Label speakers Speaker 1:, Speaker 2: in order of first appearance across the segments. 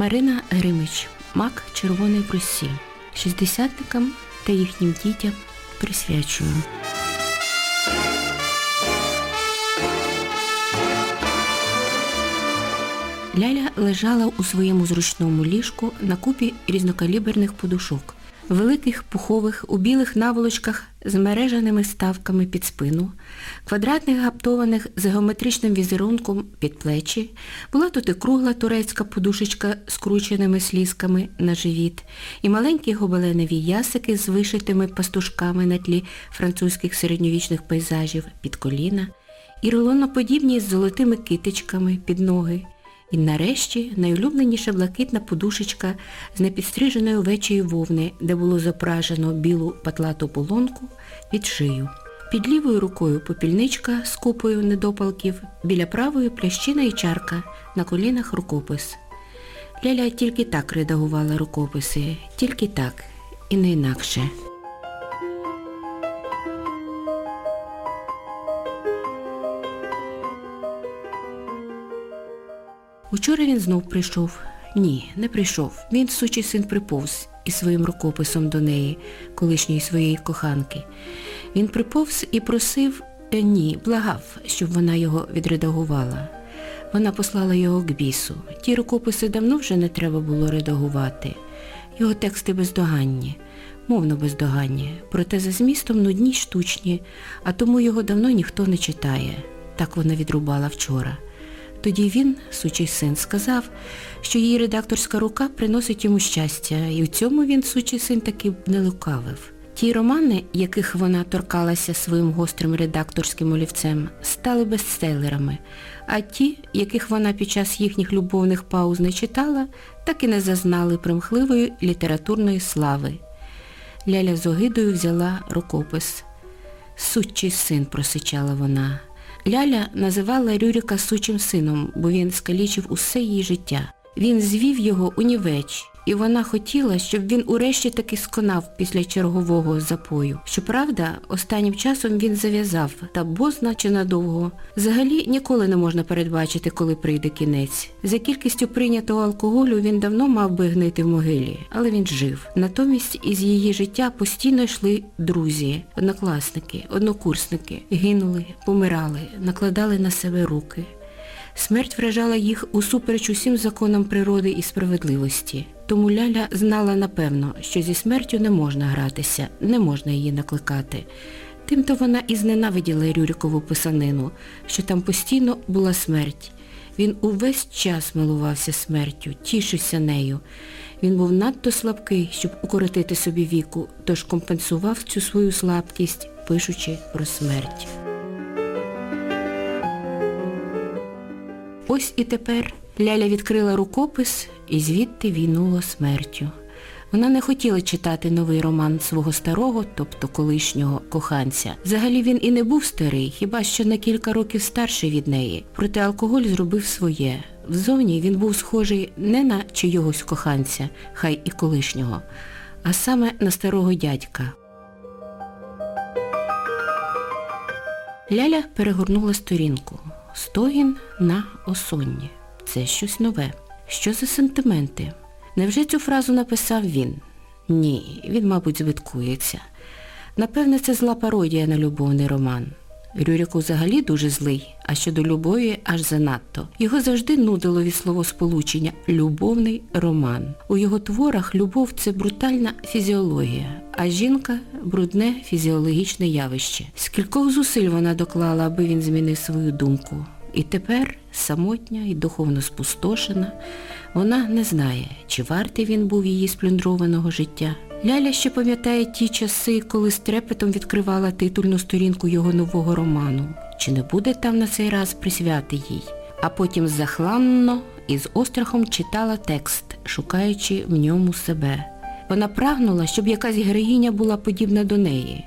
Speaker 1: Марина Гримич, Мак Червоної в Шістдесятникам та їхнім дітям присвячую. Ляля лежала у своєму зручному ліжку на купі різнокаліберних подушок, великих, пухових, у білих наволочках з мережаними ставками під спину, квадратних гаптованих з геометричним візерунком під плечі, була тут і кругла турецька подушечка з крученими слізками на живіт, і маленькі гобеленові ясики з вишитими пастушками на тлі французьких середньовічних пейзажів під коліна, і рулоноподібні з золотими китичками під ноги. І нарешті найулюбленіша блакитна подушечка з непідстриженої овечої вовни, де було зображено білу патлату полонку під шию. Під лівою рукою попільничка з купою недопалків, біля правої плящина і чарка, на колінах рукопис. Ляля тільки так редагувала рукописи, тільки так, і не інакше. Учора він знов прийшов. Ні, не прийшов. Він, сучий син, приповз із своїм рукописом до неї, колишньої своєї коханки. Він приповз і просив, е, ні, благав, щоб вона його відредагувала. Вона послала його к бісу. Ті рукописи давно вже не треба було редагувати. Його тексти бездоганні, мовно бездоганні, проте за змістом нудні штучні, а тому його давно ніхто не читає. Так вона відрубала вчора. Тоді він, сучий син, сказав, що її редакторська рука приносить йому щастя, і в цьому він, сучий син, таки не лукавив. Ті романи, яких вона торкалася своїм гострим редакторським олівцем, стали бестселерами, а ті, яких вона під час їхніх любовних пауз не читала, так і не зазнали примхливої літературної слави. Ляля з огидою взяла рукопис. Сучий син, просичала вона. Ляля називала Рюрика сучим сином, бо він скалічив усе її життя. Він звів його у нівеч, і вона хотіла, щоб він урешті таки сконав після чергового запою. Щоправда, останнім часом він зав'язав, та бозна чи надовго. Взагалі ніколи не можна передбачити, коли прийде кінець. За кількістю прийнятого алкоголю він давно мав би гнити в могилі, але він жив. Натомість із її життя постійно йшли друзі, однокласники, однокурсники, гинули, помирали, накладали на себе руки. Смерть вражала їх усупереч усім законам природи і справедливості. Тому Ляля знала напевно, що зі смертю не можна гратися, не можна її накликати. Тимто вона і зненавиділа Рюрикову писанину, що там постійно була смерть. Він увесь час милувався смертю, тішився нею. Він був надто слабкий, щоб укоротити собі віку, тож компенсував цю свою слабкість, пишучи про смерть. Ось і тепер Ляля відкрила рукопис і звідти війнуло смертю. Вона не хотіла читати новий роман свого старого, тобто колишнього коханця. Взагалі він і не був старий, хіба що на кілька років старший від неї. Проте алкоголь зробив своє. Взовні він був схожий не на чийогось коханця, хай і колишнього, а саме на старого дядька. Ляля перегорнула сторінку. Стогін на осонні. Це щось нове. Що за сентименти? Невже цю фразу написав він? Ні, він, мабуть, звиткується. Напевне, це зла пародія на любовний роман. Рюрику взагалі дуже злий, а щодо любові аж занадто. Його завжди нудило від словосполучення любовний роман. У його творах любов це брутальна фізіологія, а жінка брудне фізіологічне явище. Скількох зусиль вона доклала, аби він змінив свою думку. І тепер, самотня і духовно спустошена, вона не знає, чи вартий він був її сплюндрованого життя. Ляля ще пам'ятає ті часи, коли з трепетом відкривала титульну сторінку його нового роману. Чи не буде там на цей раз присвяти їй? А потім захланно і з острахом читала текст, шукаючи в ньому себе. Вона прагнула, щоб якась героїня була подібна до неї.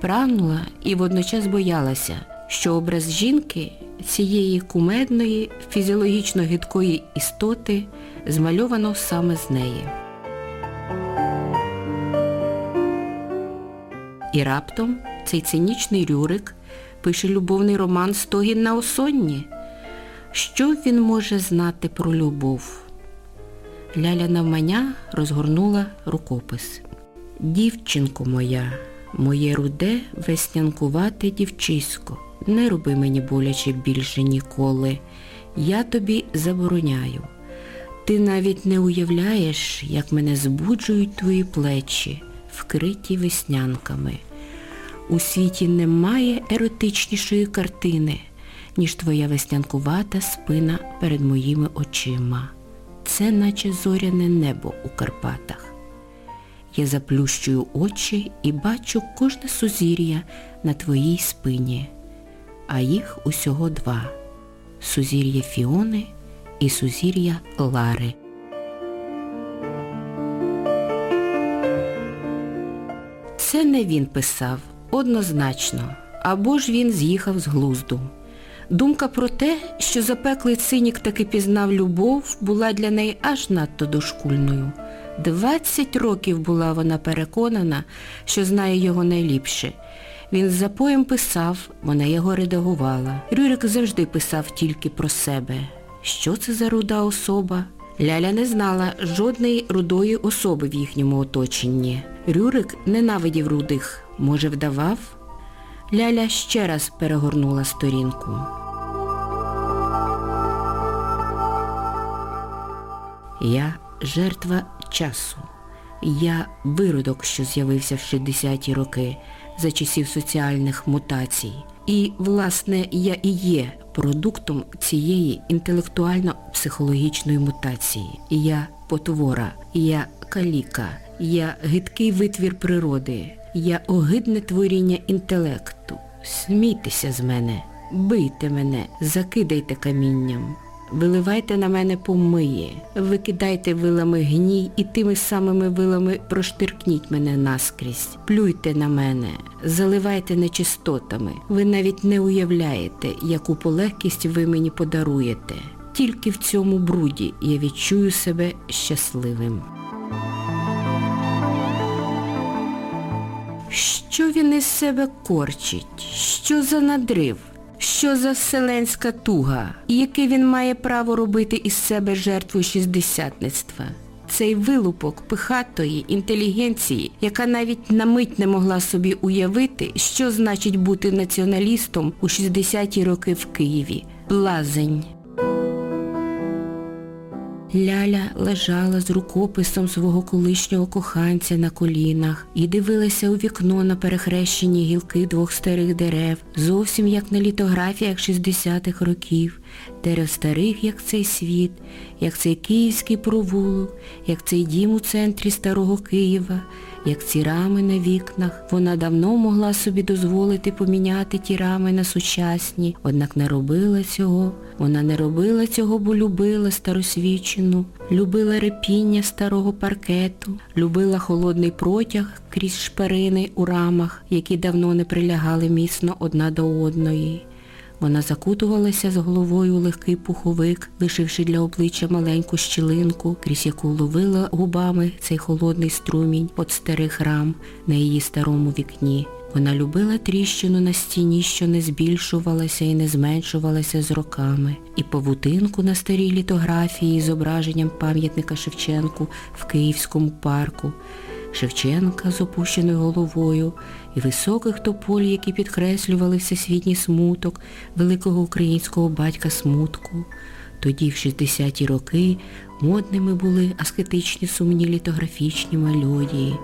Speaker 1: Прагнула і водночас боялася, що образ жінки, цієї кумедної, фізіологічно гидкої істоти, змальовано саме з неї. І раптом цей цинічний Рюрик пише любовний роман Стогін на осонні. Що він може знати про любов? Ляля навмання розгорнула рукопис. Дівчинко моя, моє руде веснянкувате дівчисько, не роби мені боляче більше ніколи. Я тобі забороняю. Ти навіть не уявляєш, як мене збуджують твої плечі, вкриті веснянками. У світі немає еротичнішої картини, ніж твоя веснянкувата спина перед моїми очима. Це наче зоряне небо у Карпатах. Я заплющую очі і бачу кожне сузір'я на твоїй спині, а їх усього два сузір'я Фіони і сузір'я Лари. Не він писав, однозначно, або ж він з'їхав з глузду. Думка про те, що запеклий цинік таки пізнав любов, була для неї аж надто дошкульною. Двадцять років була вона переконана, що знає його найліпше. Він з запоєм писав, вона його редагувала. Рюрик завжди писав тільки про себе. Що це за руда особа? Ляля не знала жодної рудої особи в їхньому оточенні. Рюрик ненавидів рудих, може вдавав? Ляля ще раз перегорнула сторінку. Я жертва часу. Я виродок, що з'явився в 60-ті роки за часів соціальних мутацій. І, власне, я і є продуктом цієї інтелектуально-психологічної мутації. Я потвора, я каліка, я гидкий витвір природи, я огидне творіння інтелекту. Смійтеся з мене, бийте мене, закидайте камінням. Виливайте на мене помиє, викидайте вилами гній і тими самими вилами проштиркніть мене наскрізь. Плюйте на мене, заливайте нечистотами. Ви навіть не уявляєте, яку полегкість ви мені подаруєте. Тільки в цьому бруді я відчую себе щасливим. Що він із себе корчить? Що за надрив? Що за вселенська туга? І яке він має право робити із себе жертву шістдесятництва? Цей вилупок пихатої інтелігенції, яка навіть на мить не могла собі уявити, що значить бути націоналістом у 60-ті роки в Києві. Блазень. Ляля лежала з рукописом свого колишнього коханця на колінах і дивилася у вікно на перехрещені гілки двох старих дерев, зовсім як на літографіях 60-х років, дерев старих, як цей світ, як цей київський провулок, як цей дім у центрі старого Києва, як ці рами на вікнах. Вона давно могла собі дозволити поміняти ті рами на сучасні, однак не робила цього. Вона не робила цього, бо любила старосвічину, любила репіння старого паркету, любила холодний протяг крізь шпарини у рамах, які давно не прилягали міцно одна до одної. Вона закутувалася з головою у легкий пуховик, лишивши для обличчя маленьку щілинку, крізь яку ловила губами цей холодний струмінь від старих рам на її старому вікні. Вона любила тріщину на стіні, що не збільшувалася і не зменшувалася з роками, і павутинку на старій літографії з зображенням пам'ятника Шевченку в Київському парку, Шевченка з опущеною головою і високих тополь, які підкреслювали всесвітній смуток великого українського батька смутку. Тоді, в 60-ті роки, модними були аскетичні сумні літографічні мелодії.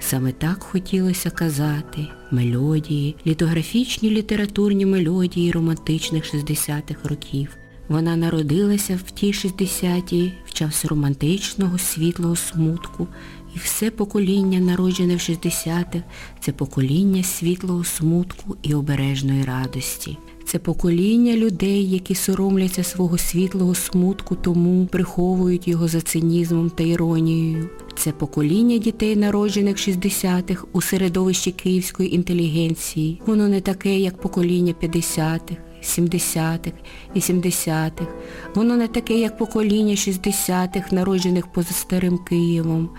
Speaker 1: Саме так хотілося казати мелодії, літографічні літературні мелодії романтичних 60-х років. Вона народилася в ті 60-ті, в час романтичного, світлого смутку, і все покоління, народжене в 60-х, це покоління світлого смутку і обережної радості. Це покоління людей, які соромляться свого світлого смутку, тому приховують його за цинізмом та іронією. Це покоління дітей, народжених в 60-х у середовищі київської інтелігенції. Воно не таке, як покоління 50-х. 70-х, 80-х. Воно не таке, як покоління 60-х, народжених поза старим Києвом.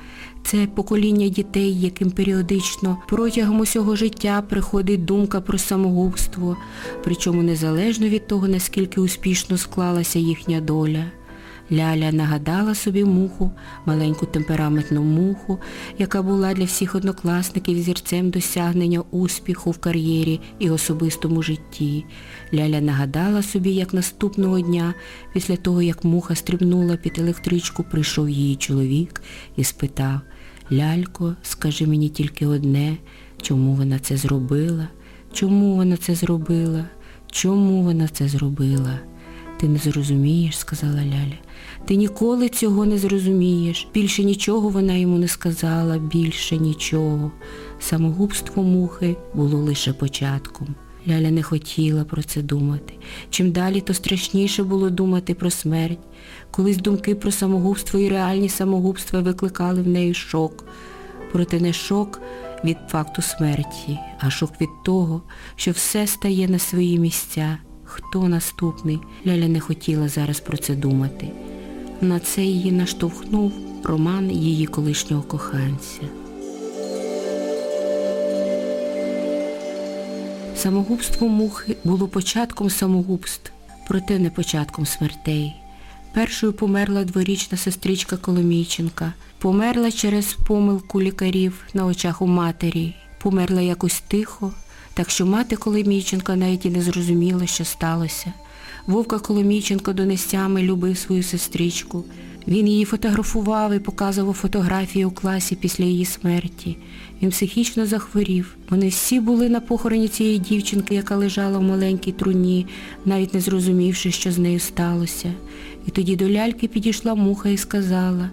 Speaker 1: Це покоління дітей, яким періодично протягом усього життя приходить думка про самогубство, причому незалежно від того, наскільки успішно склалася їхня доля. Ляля нагадала собі муху, маленьку темпераментну муху, яка була для всіх однокласників зірцем досягнення успіху в кар'єрі і особистому житті. Ляля нагадала собі, як наступного дня, після того, як муха стрибнула під електричку, прийшов її чоловік і спитав, Лялько, скажи мені тільки одне, чому вона це зробила? Чому вона це зробила? Чому вона це зробила? Ти не зрозумієш, сказала Ляля. Ти ніколи цього не зрозумієш. Більше нічого вона йому не сказала, більше нічого. Самогубство мухи було лише початком. Ляля не хотіла про це думати. Чим далі, то страшніше було думати про смерть. Колись думки про самогубство і реальні самогубства викликали в неї шок. Проте не шок від факту смерті, а шок від того, що все стає на свої місця. Хто наступний? Ляля не хотіла зараз про це думати. На це її наштовхнув роман її колишнього коханця. Самогубство мухи було початком самогубств, проте не початком смертей. Першою померла дворічна сестричка Коломійченка. Померла через помилку лікарів на очах у матері. Померла якось тихо, так що мати Коломійченка навіть і не зрозуміла, що сталося. Вовка Коломійченко донестями любив свою сестричку. Він її фотографував і показував фотографії у класі після її смерті. Він психічно захворів. Вони всі були на похороні цієї дівчинки, яка лежала в маленькій труні, навіть не зрозумівши, що з нею сталося. І тоді до ляльки підійшла муха і сказала,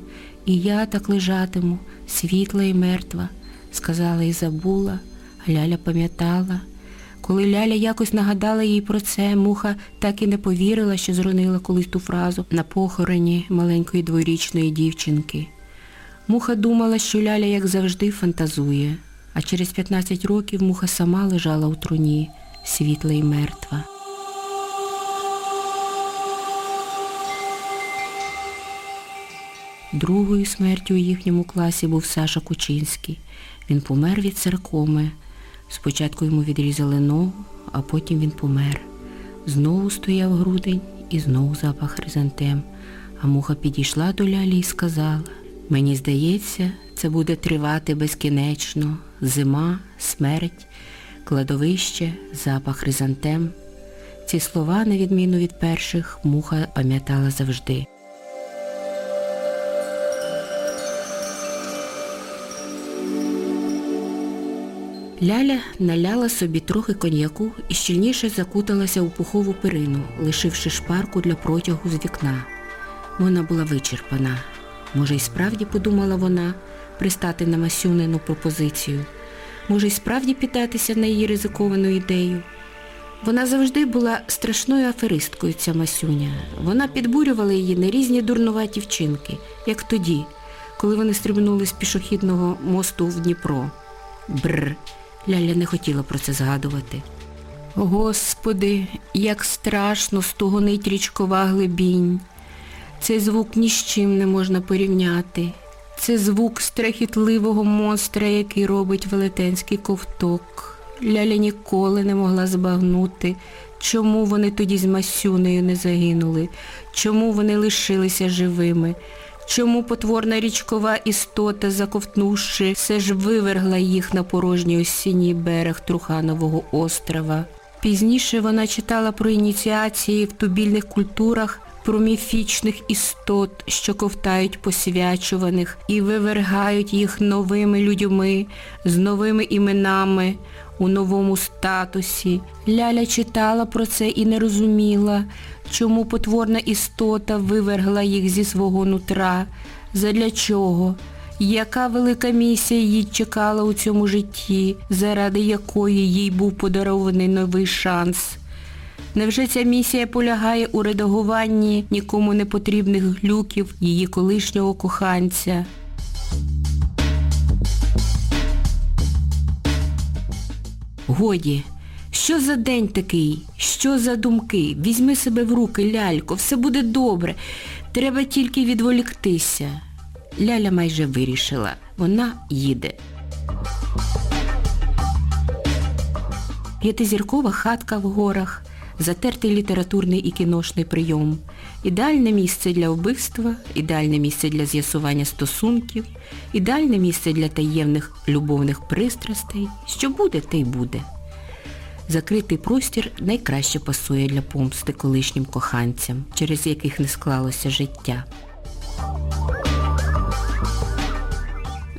Speaker 1: і я так лежатиму, світла і мертва. Сказала і забула, а Ляля пам'ятала. Коли Ляля якось нагадала їй про це, муха так і не повірила, що зронила колись ту фразу на похороні маленької дворічної дівчинки. Муха думала, що Ляля, як завжди, фантазує, а через 15 років муха сама лежала у труні, світла і мертва. Другою смертю у їхньому класі був Саша Кучинський. Він помер від саркоми. Спочатку йому відрізали ногу, а потім він помер. Знову стояв грудень і знову запах хризантем. А муха підійшла до лялі і сказала, мені здається, це буде тривати безкінечно. Зима, смерть, кладовище, запах хризантем. Ці слова, на відміну від перших, муха пам'ятала завжди. Ляля наляла собі трохи коньяку і щільніше закуталася у пухову перину, лишивши шпарку для протягу з вікна. Вона була вичерпана. Може, й справді, подумала вона, пристати на Масюнину пропозицію. Може, й справді піддатися на її ризиковану ідею. Вона завжди була страшною аферисткою, ця Масюня. Вона підбурювала її на різні дурнуваті вчинки, як тоді, коли вони стрибнули з пішохідного мосту в Дніпро. Бррр. Ляля не хотіла про це згадувати. Господи, як страшно стугонить річкова глибінь. Цей звук ні з чим не можна порівняти. Це звук страхітливого монстра, який робить велетенський ковток. Ляля ніколи не могла збагнути, чому вони тоді з Масюнею не загинули, чому вони лишилися живими. Чому потворна річкова істота, заковтнувши, все ж вивергла їх на порожній осінній берег Труханового острова. Пізніше вона читала про ініціації в тубільних культурах, про міфічних істот, що ковтають посвячуваних і вивергають їх новими людьми, з новими іменами, у новому статусі. Ляля читала про це і не розуміла, чому потворна істота вивергла їх зі свого нутра, задля чого, яка велика місія їй чекала у цьому житті, заради якої їй був подарований новий шанс. Невже ця місія полягає у редагуванні нікому не потрібних глюків її колишнього коханця? Годі, що за день такий? Що за думки? Візьми себе в руки, лялько, все буде добре. Треба тільки відволіктися. Ляля майже вирішила. Вона їде. П'ятизіркова хатка в горах, затертий літературний і кіношний прийом, ідеальне місце для вбивства, ідеальне місце для з'ясування стосунків, ідеальне місце для таємних любовних пристрастей. Що буде, те й буде. Закритий простір найкраще пасує для помсти колишнім коханцям, через яких не склалося життя.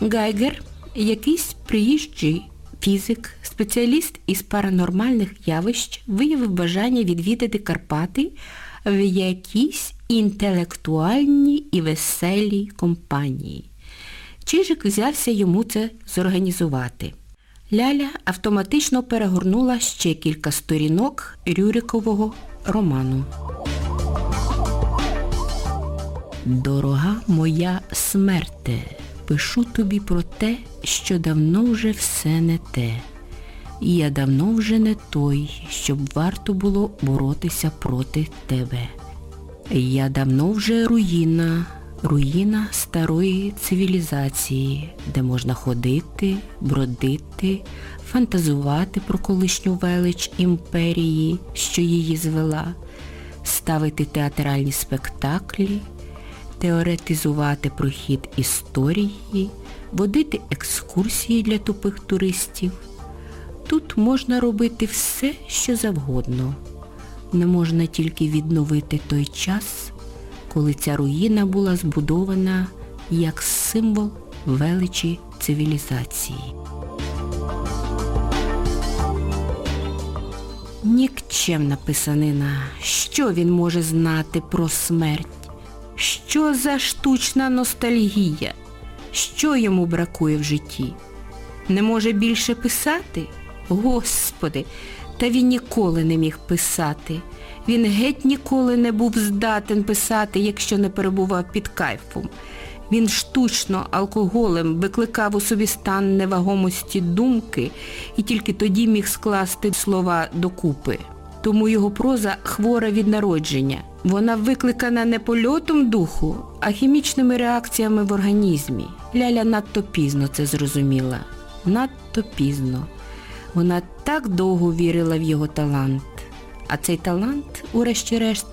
Speaker 1: Гайгер, якийсь приїжджий фізик, спеціаліст із паранормальних явищ, виявив бажання відвідати Карпати в якійсь інтелектуальній і веселій компанії. Чижик взявся йому це зорганізувати. Ляля автоматично перегорнула ще кілька сторінок Рюрикового роману. Дорога моя смерте, пишу тобі про те, що давно вже все не те. І я давно вже не той, щоб варто було боротися проти тебе. Я давно вже руїна, руїна старої цивілізації, де можна ходити, бродити, фантазувати про колишню велич імперії, що її звела, ставити театральні спектаклі, теоретизувати про хід історії, водити екскурсії для тупих туристів. Тут можна робити все, що завгодно. Не можна тільки відновити той час, коли ця руїна була збудована як символ величі цивілізації. Нікчемна писанина. Що він може знати про смерть? Що за штучна ностальгія? Що йому бракує в житті? Не може більше писати? Господи, та він ніколи не міг писати. Він геть ніколи не був здатен писати, якщо не перебував під кайфом. Він штучно алкоголем викликав у собі стан невагомості думки і тільки тоді міг скласти слова докупи. Тому його проза хвора від народження. Вона викликана не польотом духу, а хімічними реакціями в організмі. Ляля надто пізно це зрозуміла. Надто пізно. Вона так довго вірила в його талант. А цей талант, урешті-решт,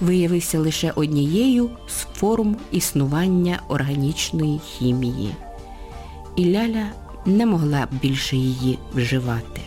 Speaker 1: виявився лише однією з форм існування органічної хімії. І Ляля не могла більше її вживати.